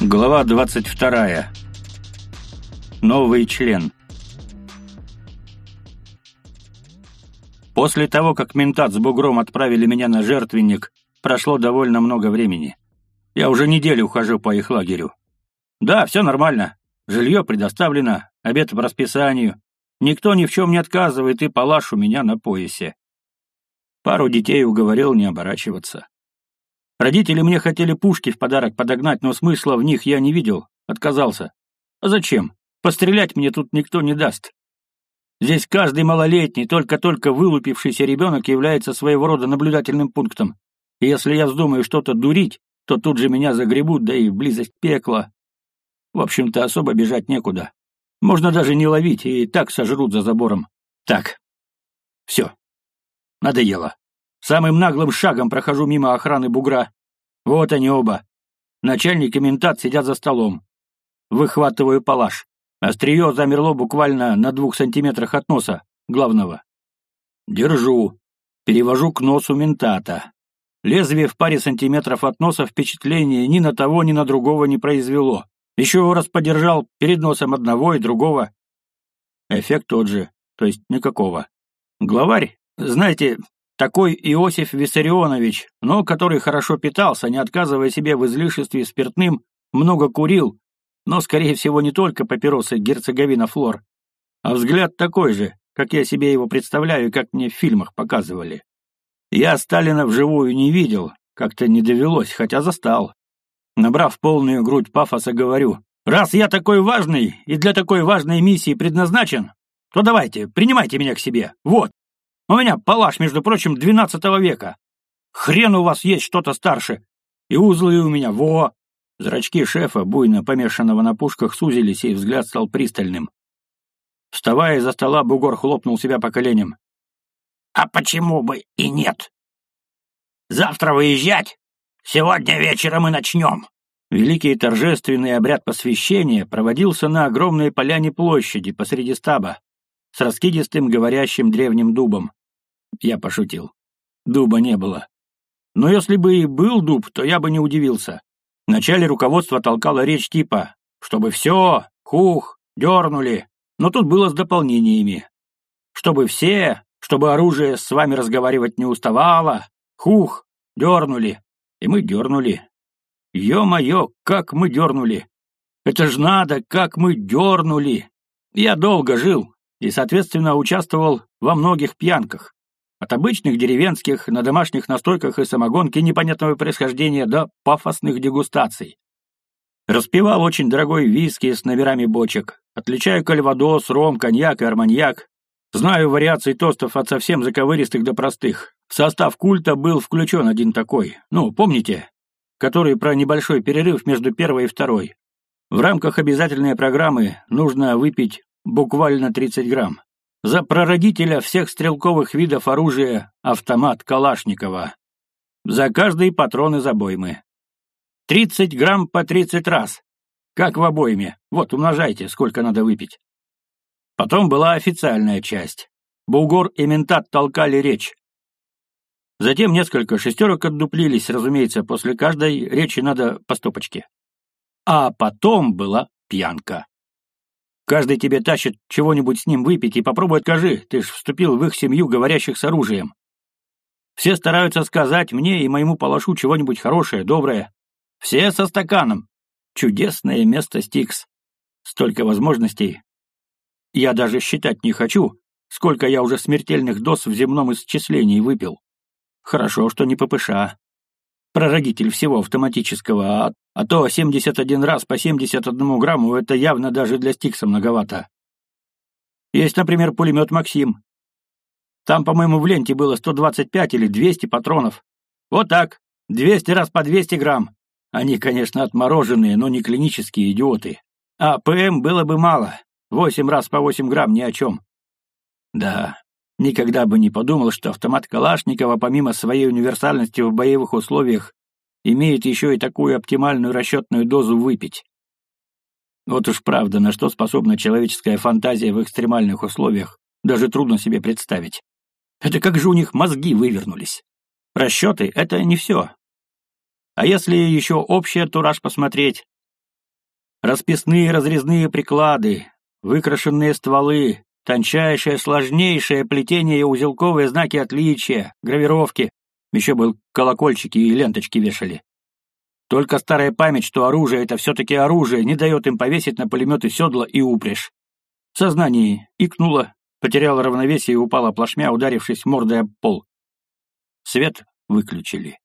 Глава 22. Новый член. После того, как ментат с бугром отправили меня на жертвенник, прошло довольно много времени. Я уже неделю ухожу по их лагерю. Да, все нормально. Жилье предоставлено, обед по расписанию. Никто ни в чем не отказывает, и палаш у меня на поясе. Пару детей уговорил не оборачиваться. Родители мне хотели пушки в подарок подогнать, но смысла в них я не видел, отказался. А зачем? Пострелять мне тут никто не даст. Здесь каждый малолетний, только-только вылупившийся ребенок является своего рода наблюдательным пунктом. И если я вздумаю что-то дурить, то тут же меня загребут, да и близость пекла. В общем-то, особо бежать некуда. Можно даже не ловить, и так сожрут за забором. Так. Все. Надоело. Самым наглым шагом прохожу мимо охраны бугра. Вот они оба. Начальник и ментат сидят за столом. Выхватываю палаш. Острие замерло буквально на двух сантиметрах от носа, главного. Держу. Перевожу к носу ментата. Лезвие в паре сантиметров от носа впечатления ни на того, ни на другого не произвело. Еще раз подержал перед носом одного и другого. Эффект тот же, то есть никакого. Главарь, знаете, такой Иосиф Виссарионович, но который хорошо питался, не отказывая себе в излишестве спиртным, много курил, но, скорее всего, не только папиросы герцоговина Флор, а взгляд такой же, как я себе его представляю и как мне в фильмах показывали. Я Сталина вживую не видел, как-то не довелось, хотя застал. Набрав полную грудь пафоса, говорю, «Раз я такой важный и для такой важной миссии предназначен, то давайте, принимайте меня к себе. Вот, у меня палаш, между прочим, двенадцатого века. Хрен у вас есть что-то старше. И узлы у меня, во!» Зрачки шефа, буйно помешанного на пушках, сузились, и взгляд стал пристальным. Вставая из-за стола, бугор хлопнул себя по коленям. «А почему бы и нет? Завтра выезжать? Сегодня вечером и начнем!» Великий торжественный обряд посвящения проводился на огромной поляне площади посреди стаба с раскидистым говорящим древним дубом. Я пошутил. Дуба не было. Но если бы и был дуб, то я бы не удивился. Вначале руководство толкало речь типа «чтобы все, хух, дернули», но тут было с дополнениями. «Чтобы все, чтобы оружие с вами разговаривать не уставало, хух, дернули». И мы дернули. Ё-моё, как мы дернули! Это ж надо, как мы дернули! Я долго жил и, соответственно, участвовал во многих пьянках. От обычных деревенских на домашних настойках и самогонки непонятного происхождения до пафосных дегустаций. Распивал очень дорогой виски с номерами бочек. Отличаю кальвадос, ром, коньяк и арманьяк. Знаю вариации тостов от совсем заковыристых до простых. В состав культа был включен один такой. Ну, помните? Который про небольшой перерыв между первой и второй. В рамках обязательной программы нужно выпить буквально 30 грамм. За прародителя всех стрелковых видов оружия автомат Калашникова. За каждый патрон из обоймы. 30 грамм по 30 раз. Как в обойме. Вот, умножайте, сколько надо выпить. Потом была официальная часть. Булгор и ментат толкали речь. Затем несколько шестерок отдуплились, разумеется, после каждой речи надо по стопочке. А потом была пьянка. Каждый тебе тащит чего-нибудь с ним выпить, и попробуй откажи, ты ж вступил в их семью говорящих с оружием. Все стараются сказать мне и моему палашу чего-нибудь хорошее, доброе. Все со стаканом. Чудесное место Стикс. Столько возможностей. Я даже считать не хочу, сколько я уже смертельных доз в земном исчислении выпил. Хорошо, что не ППШ прародитель всего автоматического, а, а то 71 раз по 71 грамму — это явно даже для Стикса многовато. Есть, например, пулемет «Максим». Там, по-моему, в ленте было 125 или 200 патронов. Вот так, 200 раз по 200 грамм. Они, конечно, отмороженные, но не клинические идиоты. А ПМ было бы мало. 8 раз по 8 грамм ни о чем. Да, Никогда бы не подумал, что автомат Калашникова, помимо своей универсальности в боевых условиях, имеет еще и такую оптимальную расчетную дозу выпить. Вот уж правда, на что способна человеческая фантазия в экстремальных условиях, даже трудно себе представить. Это как же у них мозги вывернулись. Расчеты — это не все. А если еще общий антураж посмотреть, Расписные разрезные приклады, выкрашенные стволы, тончайшее, сложнейшее плетение и узелковые знаки отличия, гравировки. Еще был колокольчики и ленточки вешали. Только старая память, что оружие — это все-таки оружие, не дает им повесить на пулеметы седла и упряжь. В сознании икнуло, потеряла равновесие и упала плашмя, ударившись мордой об пол. Свет выключили.